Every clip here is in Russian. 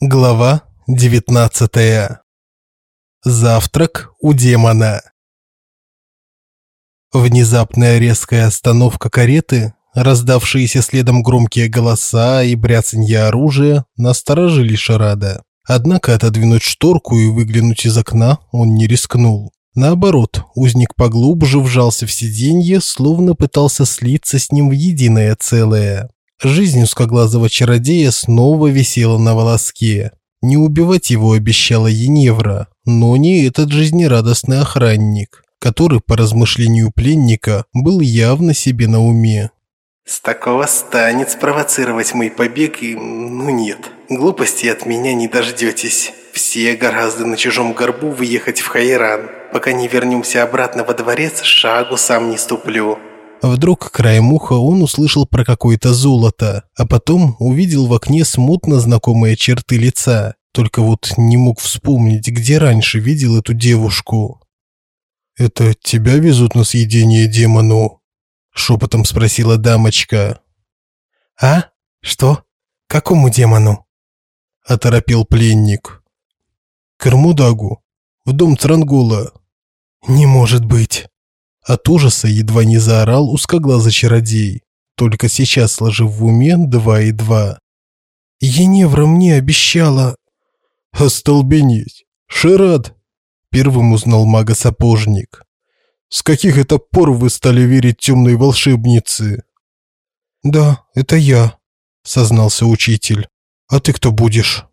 Глава 19. Завтрак у демона. Внезапная резкая остановка кареты, раздавшиеся следом громкие голоса и бряцанье оружия насторожили Шарада. Однако отодвинуть шторку и выглянуть из окна он не рискнул. Наоборот, узник поглубже вжался в сиденье, словно пытался слиться с ним в единое целое. Жизнь узкоглазого чародея снова висела на волоске. Не убивать его обещала Еневра, но не этот жизнерадостный охранник, который, по размышлению пленника, был явно себе на уме. С такого станет спровоцировать мой побег и... ну нет, глупости от меня не дождетесь. Все гораздо на чужом горбу выехать в Хайран. Пока не вернемся обратно во дворец, шагу сам не ступлю. Вдруг краем уха он услышал про какое-то золото, а потом увидел в окне смутно знакомые черты лица. Только вот не мог вспомнить, где раньше видел эту девушку. «Это тебя везут на съедение демону?» – шепотом спросила дамочка. «А? Что? Какому демону?» – оторопел пленник. «Кармудагу. В дом Трангола». «Не может быть!» От ужаса едва не заорал узкоглазый чародей, только сейчас сложив в уме два и два. «Еневра мне обещала...» «Остолбенеть! Шират!» Первым узнал мага-сапожник. «С каких это пор вы стали верить темной волшебнице?» «Да, это я», — сознался учитель. «А ты кто будешь?»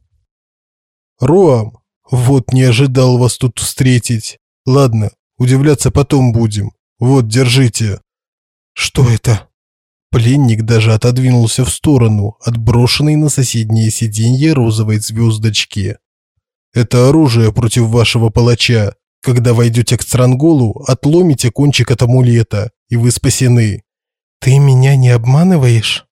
«Руам, вот не ожидал вас тут встретить. Ладно, удивляться потом будем. Вот, держите. Что это? Пленник даже отодвинулся в сторону, отброшенной на соседнее сиденье розовой звездочки. Это оружие против вашего палача. Когда войдете к Странголу, отломите кончик от амулета, и вы спасены. Ты меня не обманываешь?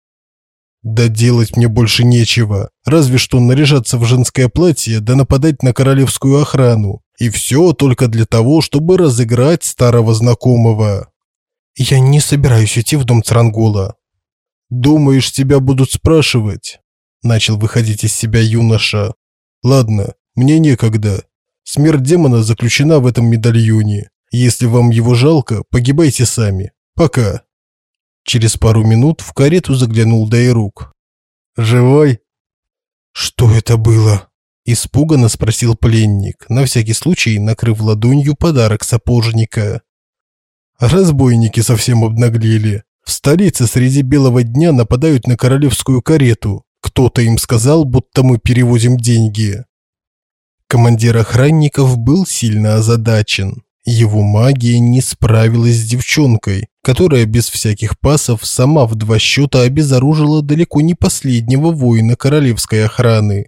Да делать мне больше нечего, разве что наряжаться в женское платье да нападать на королевскую охрану. И все только для того, чтобы разыграть старого знакомого. Я не собираюсь идти в дом Црангола. Думаешь, тебя будут спрашивать? Начал выходить из себя юноша. Ладно, мне некогда. Смерть демона заключена в этом медальоне. Если вам его жалко, погибайте сами. Пока. Через пару минут в карету заглянул Дайрук. Живой? Что это было? Испуганно спросил пленник, на всякий случай накрыв ладонью подарок сапожника. Разбойники совсем обнаглели. В столице среди белого дня нападают на королевскую карету. Кто-то им сказал, будто мы перевозим деньги. Командир охранников был сильно озадачен. Его магия не справилась с девчонкой, которая без всяких пасов сама в два счета обезоружила далеко не последнего воина королевской охраны.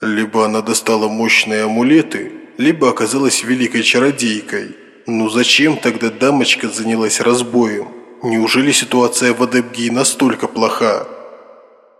Либо она достала мощные амулеты, либо оказалась великой чародейкой. Ну зачем тогда дамочка занялась разбоем? Неужели ситуация в Адепгии настолько плоха?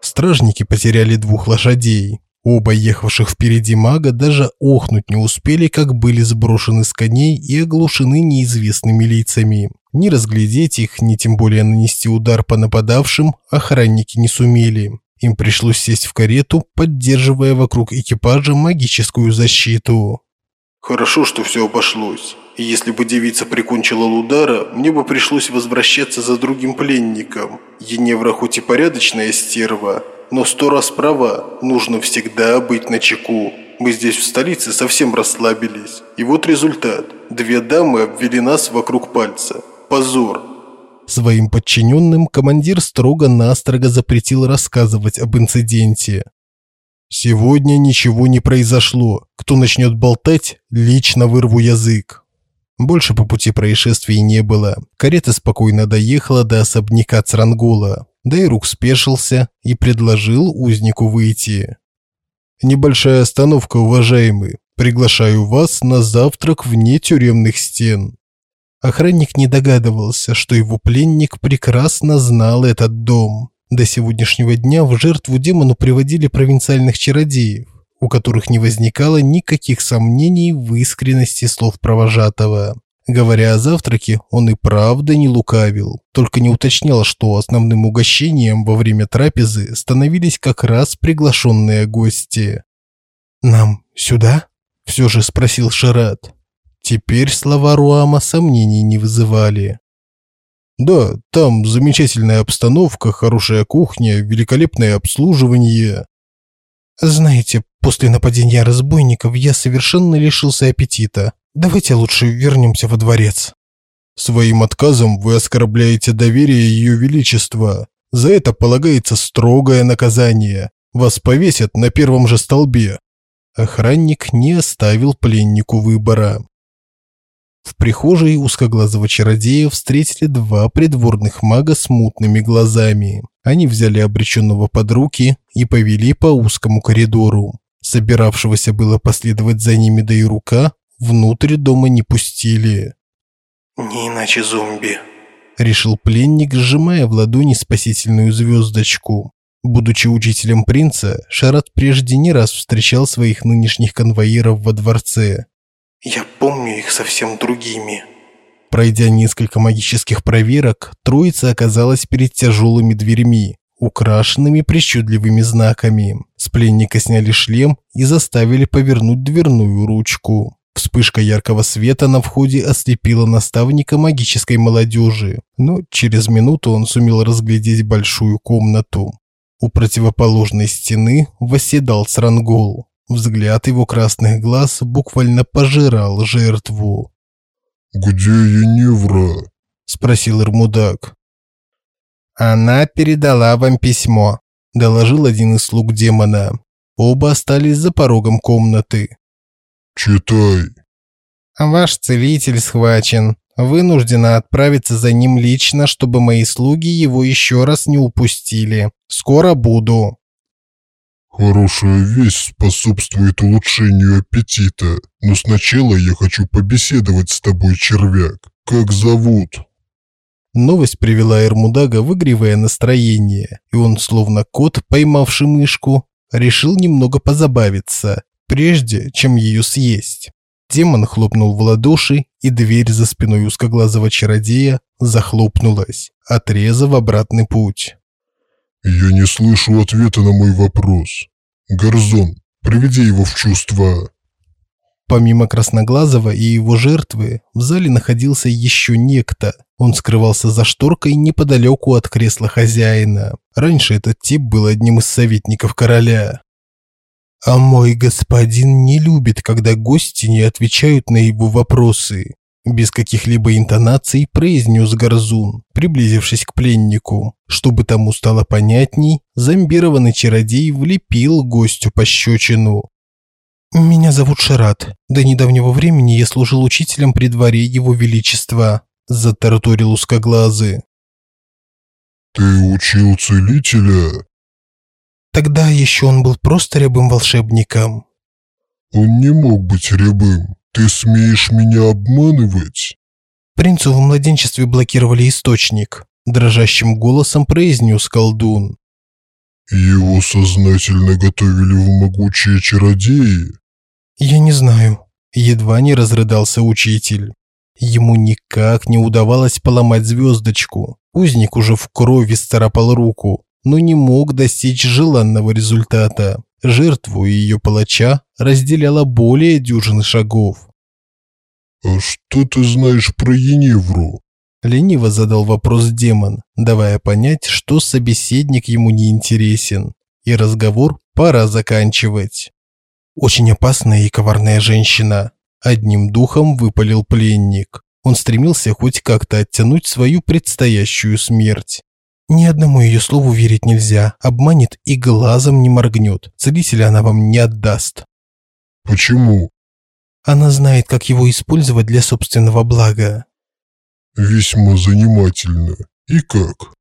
Стражники потеряли двух лошадей. Оба ехавших впереди мага даже охнуть не успели, как были сброшены с коней и оглушены неизвестными лицами. Ни разглядеть их, ни тем более нанести удар по нападавшим охранники не сумели. Им пришлось сесть в карету, поддерживая вокруг экипажа магическую защиту. Хорошо, что все обошлось. И если бы девица прикончила Лудара, мне бы пришлось возвращаться за другим пленником. Еневра хоть и порядочная стерва, но сто раз права, нужно всегда быть начеку. Мы здесь в столице совсем расслабились. И вот результат. Две дамы обвели нас вокруг пальца. Позор. Своим подчиненным командир строго-настрого запретил рассказывать об инциденте. «Сегодня ничего не произошло. Кто начнет болтать, лично вырву язык». Больше по пути происшествий не было. Карета спокойно доехала до особняка Црангола. Дайрук спешился и предложил узнику выйти. «Небольшая остановка, уважаемый. Приглашаю вас на завтрак вне тюремных стен». Охранник не догадывался, что его пленник прекрасно знал этот дом. До сегодняшнего дня в жертву демону приводили провинциальных чародеев, у которых не возникало никаких сомнений в искренности слов провожатого. Говоря о завтраке, он и правда не лукавил, только не уточнял, что основным угощением во время трапезы становились как раз приглашенные гости. «Нам сюда?» – все же спросил Шарат. Теперь слова Руама сомнений не вызывали. «Да, там замечательная обстановка, хорошая кухня, великолепное обслуживание». «Знаете, после нападения разбойников я совершенно лишился аппетита. Давайте лучше вернемся во дворец». Своим отказом вы оскорбляете доверие Ее Величества. За это полагается строгое наказание. Вас повесят на первом же столбе. Охранник не оставил пленнику выбора. В прихожей узкоглазого чародея встретили два придворных мага с мутными глазами. Они взяли обреченного под руки и повели по узкому коридору. Собиравшегося было последовать за ними да и рука, внутрь дома не пустили. «Не иначе зомби», – решил пленник, сжимая в ладони спасительную звездочку. Будучи учителем принца, Шарат прежде не раз встречал своих нынешних конвоиров во дворце. «Я помню их совсем другими». Пройдя несколько магических проверок, троица оказалась перед тяжелыми дверьми, украшенными причудливыми знаками. С пленника сняли шлем и заставили повернуть дверную ручку. Вспышка яркого света на входе ослепила наставника магической молодежи, но через минуту он сумел разглядеть большую комнату. У противоположной стены восседал Срангол. Взгляд его красных глаз буквально пожирал жертву. «Где Еневра?» – спросил Ирмудак. «Она передала вам письмо», – доложил один из слуг демона. Оба остались за порогом комнаты. «Читай». «Ваш целитель схвачен. Вынуждена отправиться за ним лично, чтобы мои слуги его еще раз не упустили. Скоро буду». «Хорошая весть способствует улучшению аппетита, но сначала я хочу побеседовать с тобой, червяк. Как зовут?» Новость привела Эрмудага в игривое настроение, и он, словно кот, поймавший мышку, решил немного позабавиться, прежде чем ее съесть. Демон хлопнул в ладоши, и дверь за спиной узкоглазого чародея захлопнулась, отрезав обратный путь. «Я не слышу ответа на мой вопрос. Горзон, приведи его в чувство». Помимо Красноглазого и его жертвы, в зале находился еще некто. Он скрывался за шторкой неподалеку от кресла хозяина. Раньше этот тип был одним из советников короля. А мой господин не любит, когда гости не отвечают на его вопросы. Без каких-либо интонаций произнес Горзун, приблизившись к пленнику. Чтобы тому стало понятней, зомбированный чародей влепил гостю пощечину. «Меня зовут Шарат. До недавнего времени я служил учителем при дворе его величества», – затараторил узкоглазый. «Ты учил целителя?» Тогда еще он был просто рябым волшебником. Он не мог быть рябым. Ты смеешь меня обманывать? Принцу в младенчестве блокировали источник. Дрожащим голосом произнес колдун. Его сознательно готовили в могучие чародеи? Я не знаю. Едва не разрыдался учитель. Ему никак не удавалось поломать звездочку. Узник уже в крови старапал руку, но не мог достичь желанного результата. Жертву и ее палача разделяло более дюжины шагов. «А что ты знаешь про Еневру?» Лениво задал вопрос демон, давая понять, что собеседник ему не интересен, и разговор пора заканчивать. Очень опасная и коварная женщина. Одним духом выпалил пленник. Он стремился хоть как-то оттянуть свою предстоящую смерть. Ни одному ее слову верить нельзя. Обманет и глазом не моргнет. Целителя она вам не отдаст. Почему? Она знает, как его использовать для собственного блага. Весьма занимательно. И как?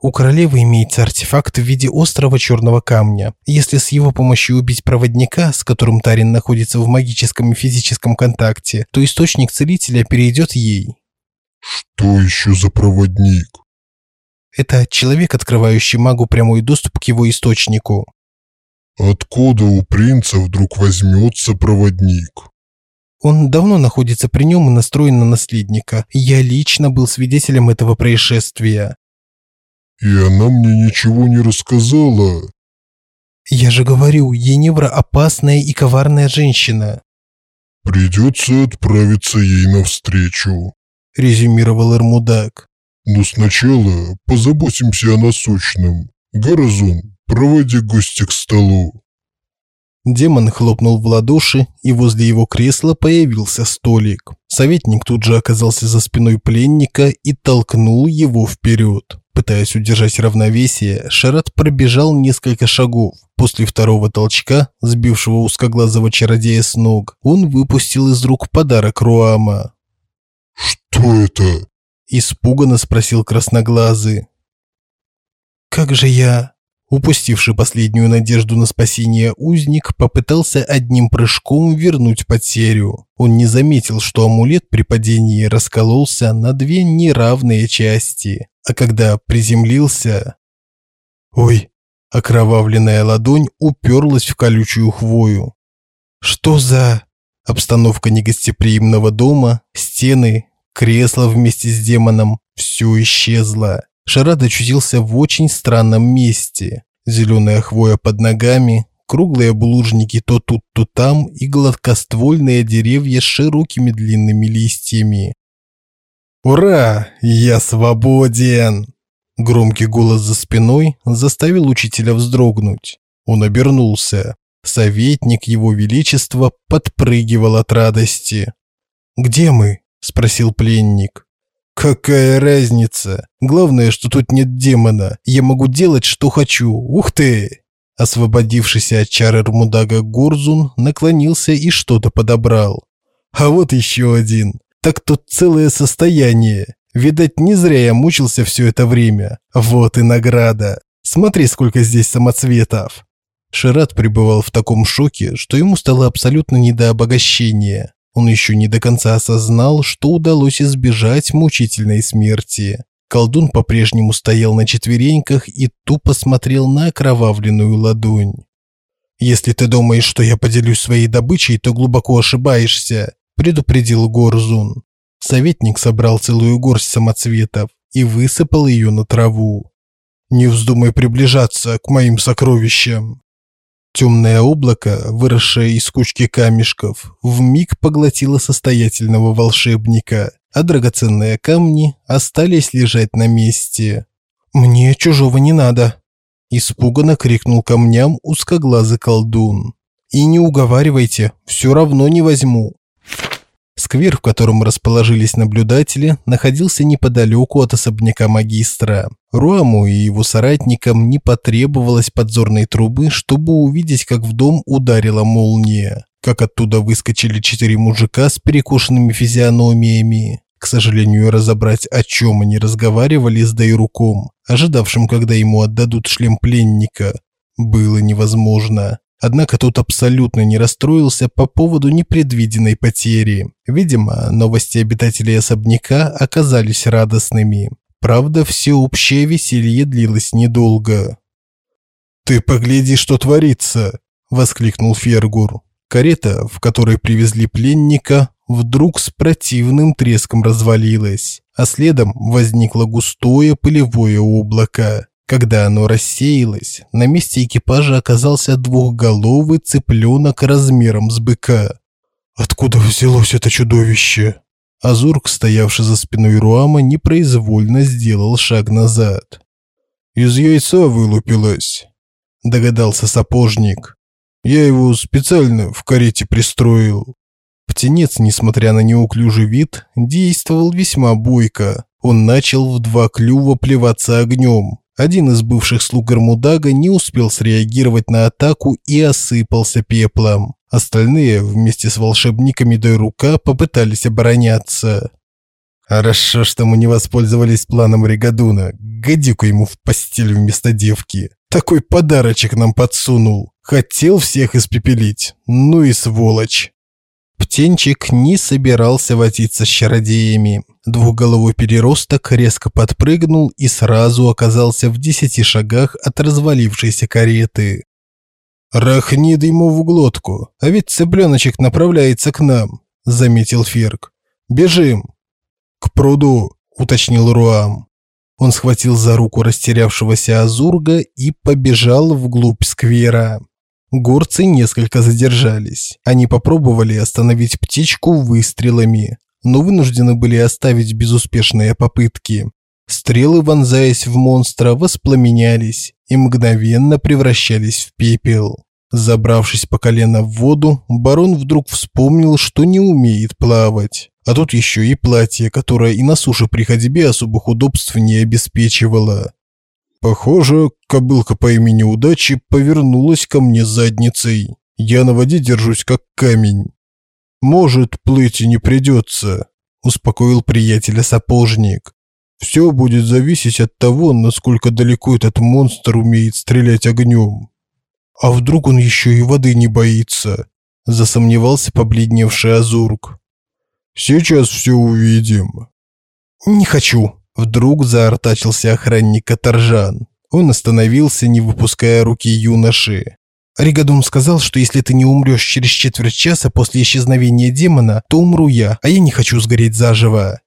У королевы имеется артефакт в виде острого черного камня. Если с его помощью убить проводника, с которым Тарин находится в магическом и физическом контакте, то источник целителя перейдет ей. Что еще за проводник? Это человек, открывающий магу прямой доступ к его источнику. Откуда у принца вдруг возьмется проводник? Он давно находится при нем и настроен на наследника. Я лично был свидетелем этого происшествия. И она мне ничего не рассказала. Я же говорю, Еневра опасная и коварная женщина. Придется отправиться ей навстречу, резюмировал Эрмудак. Но сначала позаботимся о насущном. Горозон, проводи гостя к столу. Демон хлопнул в ладоши, и возле его кресла появился столик. Советник тут же оказался за спиной пленника и толкнул его вперед. Пытаясь удержать равновесие, Шарат пробежал несколько шагов. После второго толчка, сбившего узкоглазого чародея с ног, он выпустил из рук подарок Руама. «Что это?» – испуганно спросил красноглазый. «Как же я...» Упустивший последнюю надежду на спасение узник попытался одним прыжком вернуть потерю. Он не заметил, что амулет при падении раскололся на две неравные части, а когда приземлился... Ой, окровавленная ладонь уперлась в колючую хвою. Что за... Обстановка негостеприимного дома, стены, кресло вместе с демоном – все исчезло. Шарад очутился в очень странном месте. Зеленая хвоя под ногами, круглые булыжники то тут, то там и гладкоствольные деревья с широкими длинными листьями. «Ура! Я свободен!» Громкий голос за спиной заставил учителя вздрогнуть. Он обернулся. Советник его величества подпрыгивал от радости. «Где мы?» – спросил пленник. Какая разница? Главное, что тут нет демона. Я могу делать, что хочу. Ух ты! Освободившийся от чары Рмудага Гурзун наклонился и что-то подобрал. А вот еще один. Так тут целое состояние. Видать, не зря я мучился все это время. Вот и награда. Смотри, сколько здесь самоцветов. Шират пребывал в таком шоке, что ему стало абсолютно не до обогащения. Он еще не до конца осознал, что удалось избежать мучительной смерти. Колдун по-прежнему стоял на четвереньках и тупо смотрел на окровавленную ладонь. «Если ты думаешь, что я поделюсь своей добычей, то глубоко ошибаешься», – предупредил Горзун. Советник собрал целую горсть самоцветов и высыпал ее на траву. «Не вздумай приближаться к моим сокровищам». Темное облако, выросшее из кучки камешков, вмиг поглотило состоятельного волшебника, а драгоценные камни остались лежать на месте. «Мне чужого не надо!» Испуганно крикнул камням узкоглазый колдун. «И не уговаривайте, все равно не возьму!» Сквер, в котором расположились наблюдатели, находился неподалеку от особняка магистра. Руаму и его соратникам не потребовалось подзорной трубы, чтобы увидеть, как в дом ударила молния. Как оттуда выскочили четыре мужика с перекошенными физиономиями. К сожалению, разобрать, о чем они разговаривали с Дайруком, ожидавшим, когда ему отдадут шлем пленника, было невозможно. Однако тот абсолютно не расстроился по поводу непредвиденной потери. Видимо, новости обитателей особняка оказались радостными. Правда, всеобщее веселье длилось недолго. «Ты погляди, что творится!» – воскликнул Фергур. Карета, в которой привезли пленника, вдруг с противным треском развалилась, а следом возникло густое пылевое облако. Когда оно рассеялось, на месте экипажа оказался двухголовый цыпленок размером с быка. «Откуда взялось это чудовище?» Азурк, стоявший за спиной Руама, непроизвольно сделал шаг назад. «Из яйца вылупилось», – догадался сапожник. «Я его специально в карете пристроил». Птенец, несмотря на неуклюжий вид, действовал весьма бойко. Он начал в два клюва плеваться огнем, один из бывших слуг Гармудага не успел среагировать на атаку и осыпался пеплом. Остальные вместе с волшебниками Дойрука попытались обороняться. Хорошо, что мы не воспользовались планом Ригадуна. Годи-ка ему в постель вместо девки. Такой подарочек нам подсунул. Хотел всех испепелить. Ну и сволочь. Птенчик не собирался возиться с чародеями. Двухголовый переросток резко подпрыгнул и сразу оказался в десяти шагах от развалившейся кареты. «Рахнид ему в глотку, а ведь цыпленочек направляется к нам», – заметил Ферк. «Бежим!» «К пруду», – уточнил Руам. Он схватил за руку растерявшегося Азурга и побежал вглубь сквера. Горцы несколько задержались. Они попробовали остановить птичку выстрелами, но вынуждены были оставить безуспешные попытки. Стрелы, вонзаясь в монстра, воспламенялись и мгновенно превращались в пепел. Забравшись по колено в воду, барон вдруг вспомнил, что не умеет плавать. А тут еще и платье, которое и на суше при ходьбе особых удобств не обеспечивало. Похоже, кобылка по имени Удачи повернулась ко мне задницей. Я на воде держусь как камень. Может, плыть и не придется, успокоил приятеля сапожник. Все будет зависеть от того, насколько далеко этот монстр умеет стрелять огнем. А вдруг он еще и воды не боится? Засомневался побледневший Азурк. Сейчас все увидим. Не хочу. Вдруг заортачился охранник Каторжан. Он остановился, не выпуская руки юноши. Ригадун сказал, что если ты не умрешь через четверть часа после исчезновения демона, то умру я, а я не хочу сгореть заживо.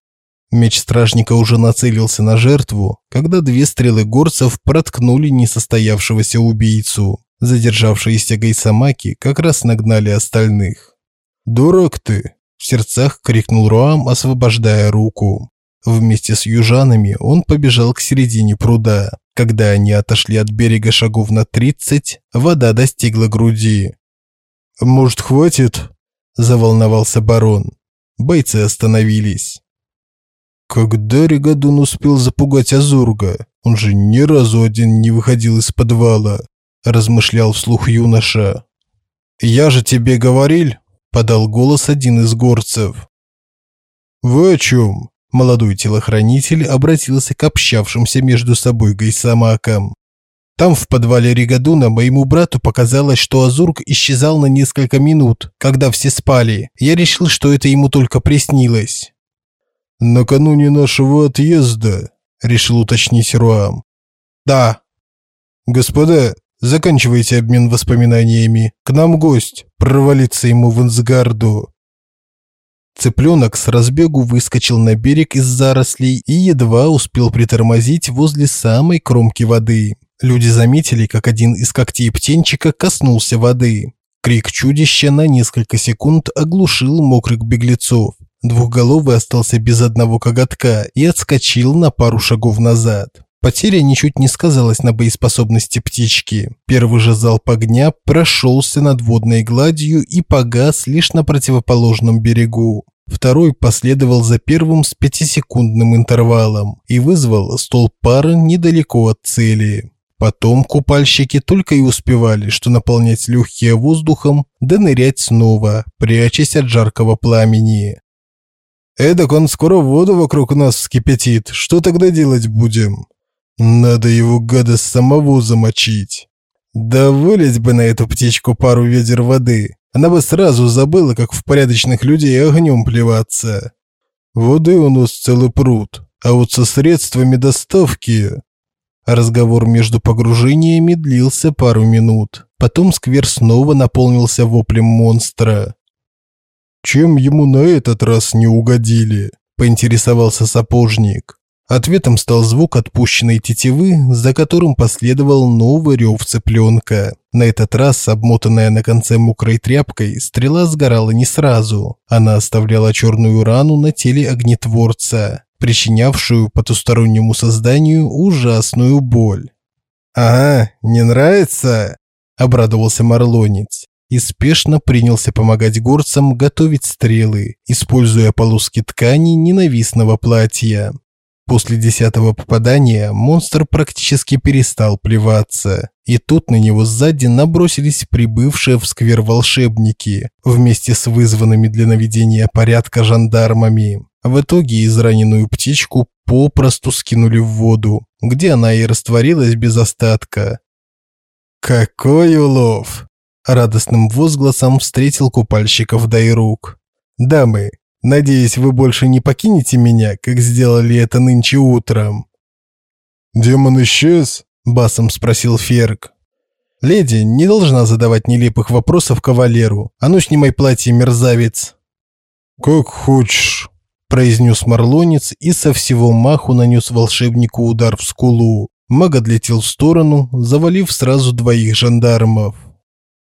Меч стражника уже нацелился на жертву, когда две стрелы горцев проткнули несостоявшегося убийцу. Задержавшиеся гайсамаки как раз нагнали остальных. «Дурак ты!» В сердцах крикнул Руам, освобождая руку. Вместе с южанами он побежал к середине пруда. Когда они отошли от берега шагов на 30, вода достигла груди. «Может, хватит?» – заволновался барон. Бойцы остановились. Когда Ригадун успел запугать Азурга? Он же ни разу один не выходил из подвала, размышлял вслух юноша. Я же тебе говорил, подал голос один из горцев. Вы о чем? Молодой телохранитель обратился к общавшимся между собой гайсамакам. Там в подвале Ригадуна моему брату показалось, что Азург исчезал на несколько минут, когда все спали. Я решил, что это ему только приснилось. Накануне нашего отъезда, решил уточнить Руам. Да. Господа, Заканчивайте обмен воспоминаниями. К нам гость. Провалиться ему в Инсгарду. Цыпленок с разбегу выскочил на берег из зарослей и едва успел притормозить возле самой кромки воды. Люди заметили, как один из когтей птенчика коснулся воды. Крик чудища на несколько секунд оглушил мокрых беглецов. Двухголовый остался без одного коготка и отскочил на пару шагов назад. Потеря ничуть не сказалась на боеспособности птички. Первый же залп огня прошелся над водной гладью и погас лишь на противоположном берегу. Второй последовал за первым с пятисекундным интервалом и вызвал столб пара недалеко от цели. Потом купальщики только и успевали, что наполнять легкие воздухом, да нырять снова, прячась от жаркого пламени. «Эдак он скоро воду вокруг нас вскипятит. Что тогда делать будем?» Надо его гада самого замочить. Да вылить бы на эту птичку пару ведер воды. Она бы сразу забыла, как в порядочных людей огнем плеваться. Воды у нас целый пруд, а вот со средствами доставки... Разговор между погружениями длился пару минут. Потом сквер снова наполнился воплем монстра. Чем ему на этот раз не угодили? поинтересовался сапожник. Ответом стал звук отпущенной тетивы, за которым последовал новый рев цыпленка. На этот раз, обмотанная на конце мокрой тряпкой, стрела сгорала не сразу. Она оставляла черную рану на теле огнетворца, причинявшую потустороннему созданию ужасную боль. «Ага, не нравится?» – обрадовался Марлонец и спешно принялся помогать горцам готовить стрелы, используя полоски ткани ненавистного платья. После десятого попадания монстр практически перестал плеваться, и тут на него сзади набросились прибывшие в сквер волшебники вместе с вызванными для наведения порядка жандармами. В итоге израненную птичку попросту скинули в воду, где она и растворилась без остатка. «Какой улов!» – радостным возгласом встретил купальщиков Дайрук. «Дамы, Надеюсь, вы больше не покинете меня, как сделали это нынче утром. Демон исчез? басом спросил Ферк. Леди не должна задавать нелепых вопросов кавалеру. А ну снимай платье, мерзавец. Как хочешь. произнес Марлонец и со всего маху нанес волшебнику удар в скулу. Маг отлетел в сторону, завалив сразу двоих жандармов.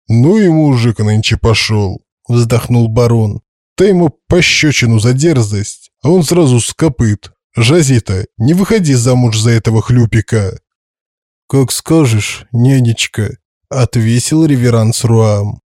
«Ну и мужик нынче пошел», – вздохнул барон. «Ты ему пощечину за дерзость, а он сразу скопыт. Жазита, не выходи замуж за этого хлюпика». «Как скажешь, нянечка», – отвесил реверанс Руам.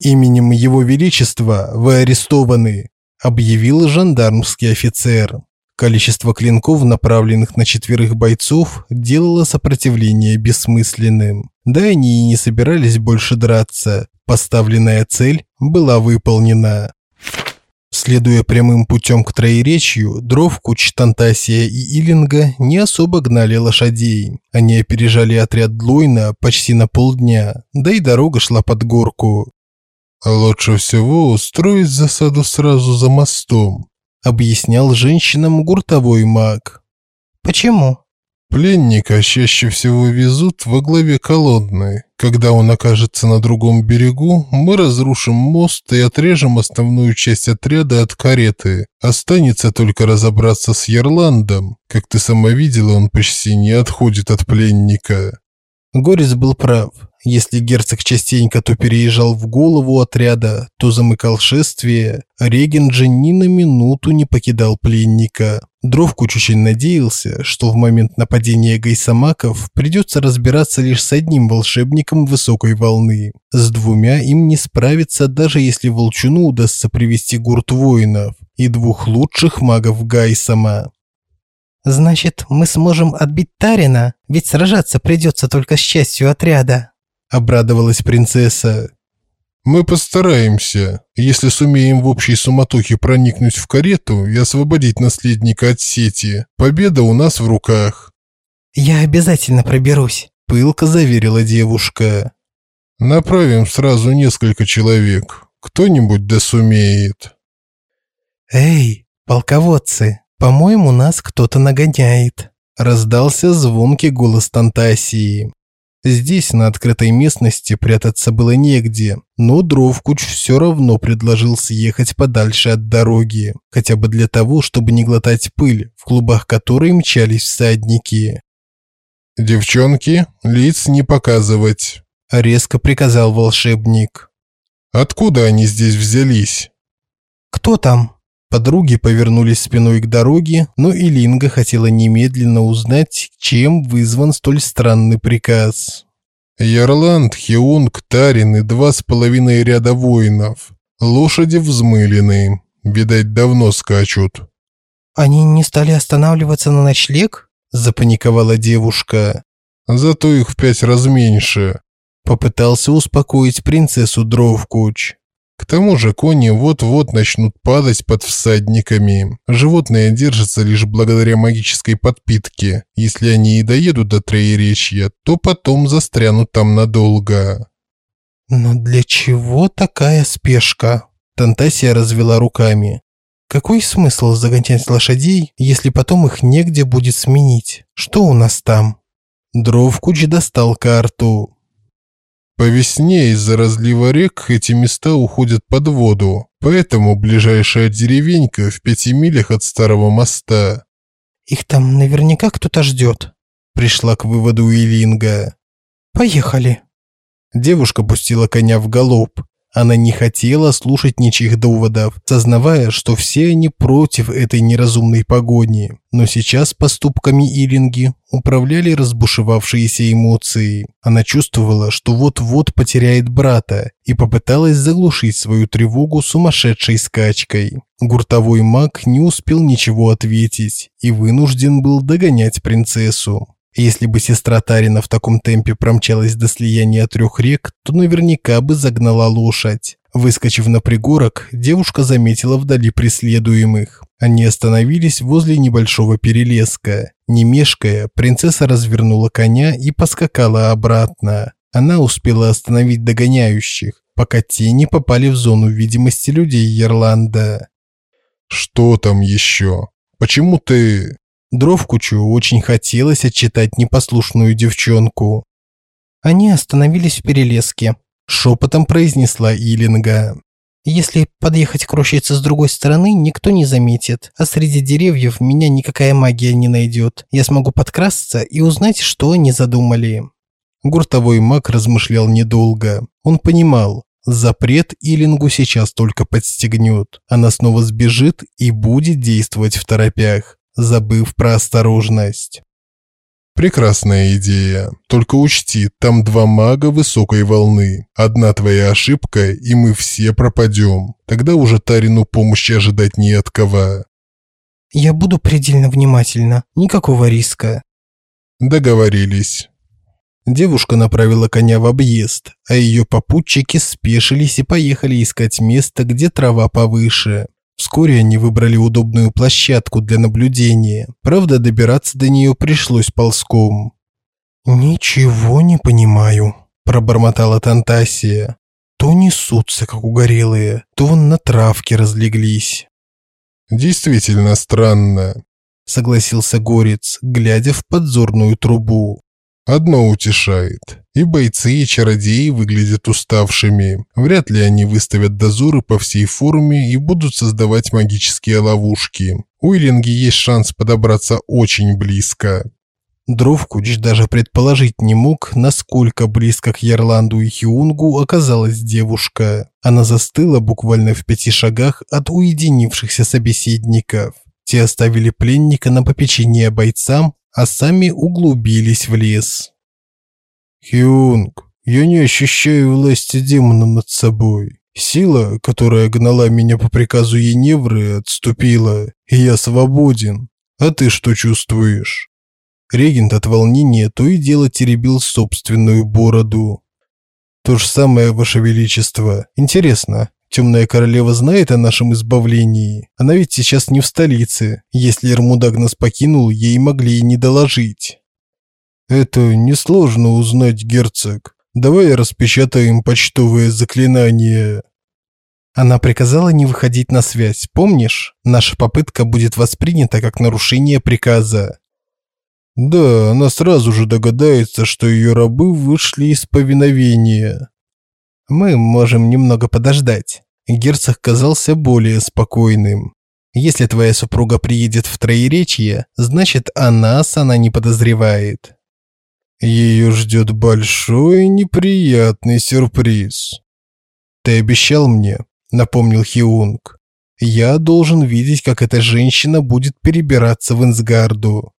«Именем Его Величества вы арестованы», – объявил жандармский офицер. Количество клинков, направленных на четверых бойцов, делало сопротивление бессмысленным. Да они и не собирались больше драться. Поставленная цель была выполнена. Следуя прямым путем к троеречью, Дровкуч, Тантасия и Илинга не особо гнали лошадей. Они опережали отряд Длойна почти на полдня, да и дорога шла под горку. «Лучше всего устроить засаду сразу за мостом», объяснял женщинам гуртовой маг. Почему? Пленника чаще всего везут во главе колонны. Когда он окажется на другом берегу, мы разрушим мост и отрежем основную часть отряда от кареты. Останется только разобраться с Ярландом. Как ты сама видела, он почти не отходит от пленника. Горец был прав. Если герцог частенько то переезжал в голову отряда, то замыкал шествие, Реген же ни на минуту не покидал пленника. Дровкуч очень надеялся, что в момент нападения гайсамаков придется разбираться лишь с одним волшебником высокой волны. С двумя им не справиться, даже если Волчуну удастся привести гурт воинов и двух лучших магов Гайсама. «Значит, мы сможем отбить Тарина, ведь сражаться придется только с частью отряда», – обрадовалась принцесса. «Мы постараемся. Если сумеем в общей суматохе проникнуть в карету и освободить наследника от сети, победа у нас в руках». «Я обязательно проберусь», – пылко заверила девушка. «Направим сразу несколько человек. Кто-нибудь да сумеет». «Эй, полководцы, «По-моему, нас кто-то нагоняет», – раздался звонкий голос Тантасии. Здесь, на открытой местности, прятаться было негде, но Дровкуч все равно предложил съехать подальше от дороги, хотя бы для того, чтобы не глотать пыль, в клубах которой мчались всадники. «Девчонки, лиц не показывать», – резко приказал волшебник. «Откуда они здесь взялись?» «Кто там?» Подруги повернулись спиной к дороге, но Илинга хотела немедленно узнать, чем вызван столь странный приказ. Ярланд, Хеунг, Тарин и два с половиной ряда воинов. Лошади взмыленные, видать, давно скачут. Они не стали останавливаться на ночлег? Запаниковала девушка. Зато их в пять раз меньше. Попытался успокоить принцессу Дровкуч. К тому же кони вот-вот начнут падать под всадниками. Животные держатся лишь благодаря магической подпитке. Если они и доедут до Троеречья, то потом застрянут там надолго. Но для чего такая спешка? Тантасия развела руками. Какой смысл загонять лошадей, если потом их негде будет сменить? Что у нас там? Дровкуч достал карту. По весне из-за разлива рек эти места уходят под воду, поэтому ближайшая деревенька в пяти милях от старого моста. Их там наверняка кто-то ждет. Пришла к выводу Илинга. Поехали. Девушка пустила коня в галоп. Она не хотела слушать ничьих доводов, сознавая, что все они против этой неразумной погони. Но сейчас поступками Иринги управляли разбушевавшиеся эмоции. Она чувствовала, что вот-вот потеряет брата и попыталась заглушить свою тревогу сумасшедшей скачкой. Гуртовой маг не успел ничего ответить и вынужден был догонять принцессу. Если бы сестра Тарина в таком темпе промчалась до слияния трех рек, то наверняка бы загнала лошадь. Выскочив на пригорок, девушка заметила вдали преследуемых. Они остановились возле небольшого перелеска. Не мешкая, принцесса развернула коня и поскакала обратно. Она успела остановить догоняющих, пока те не попали в зону видимости людей Ерланда. «Что там еще? Почему ты...» Дровкучу очень хотелось отчитать непослушную девчонку. Они остановились в перелеске, шепотом произнесла Илинга. Если подъехать к рощице с другой стороны, никто не заметит, а среди деревьев меня никакая магия не найдет. Я смогу подкрасться и узнать, что они задумали». Гуртовой маг размышлял недолго. Он понимал, запрет Илингу сейчас только подстегнет. Она снова сбежит и будет действовать в торопях, забыв про осторожность. Прекрасная идея. Только учти, там два мага высокой волны. Одна твоя ошибка, и мы все пропадем. Тогда уже Тарину помощи ожидать не от кого. Я буду предельно внимательна. Никакого риска. Договорились. Девушка направила коня в объезд, а ее попутчики спешились и поехали искать место, где трава повыше. Вскоре они выбрали удобную площадку для наблюдения. Правда, добираться до нее пришлось ползком. «Ничего не понимаю», – пробормотала Тантасия. «То несутся, как угорелые, то вон на травке разлеглись». «Действительно странно», – согласился Горец, глядя в подзорную трубу. Одно утешает. И бойцы, и чародеи выглядят уставшими. Вряд ли они выставят дозоры по всей форме и будут создавать магические ловушки. У Илинги есть шанс подобраться очень близко. Дровкуч даже предположить не мог, насколько близко к Ярланду и Хиунгу оказалась девушка. Она застыла буквально в пяти шагах от уединившихся собеседников. Те оставили пленника на попечение бойцам, а сами углубились в лес. «Хиунг, я не ощущаю власти демона над собой. Сила, которая гнала меня по приказу Еневры, отступила, и я свободен. А ты что чувствуешь?» Регент от волнения то и дело теребил собственную бороду. «То же самое, Ваше Величество. Интересно, Темная королева знает о нашем избавлении. Она ведь сейчас не в столице. Если Эрмудаг нас покинул, ей могли и не доложить. Это несложно узнать, герцог. Давай распечатаем почтовые заклинания. Она приказала не выходить на связь. Помнишь? Наша попытка будет воспринята как нарушение приказа. Да, она сразу же догадается, что ее рабы вышли из повиновения. Мы можем немного подождать. Герцог казался более спокойным. Если твоя супруга приедет в Троеречье, значит, о нас она не подозревает. Ее ждет большой неприятный сюрприз. Ты обещал мне, напомнил Хиунг. Я должен видеть, как эта женщина будет перебираться в Инсгарду.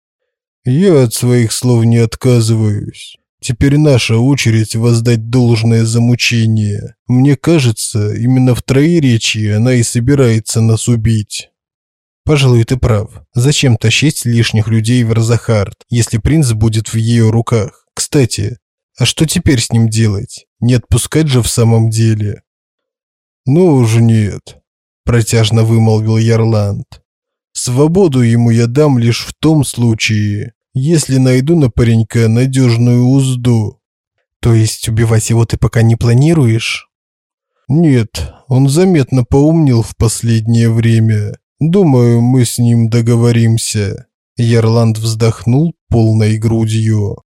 Я от своих слов не отказываюсь. Теперь наша очередь воздать должное за мучение. Мне кажется, именно в троеречии она и собирается нас убить. Пожалуй, ты прав. Зачем тащить лишних людей в Разахард, если принц будет в ее руках? Кстати, а что теперь с ним делать? Не отпускать же в самом деле? Ну уж нет, протяжно вымолвил Ярланд. Свободу ему я дам лишь в том случае, если найду на паренька надежную узду. То есть убивать его ты пока не планируешь? Нет, он заметно поумнел в последнее время. Думаю, мы с ним договоримся. Ярланд вздохнул полной грудью.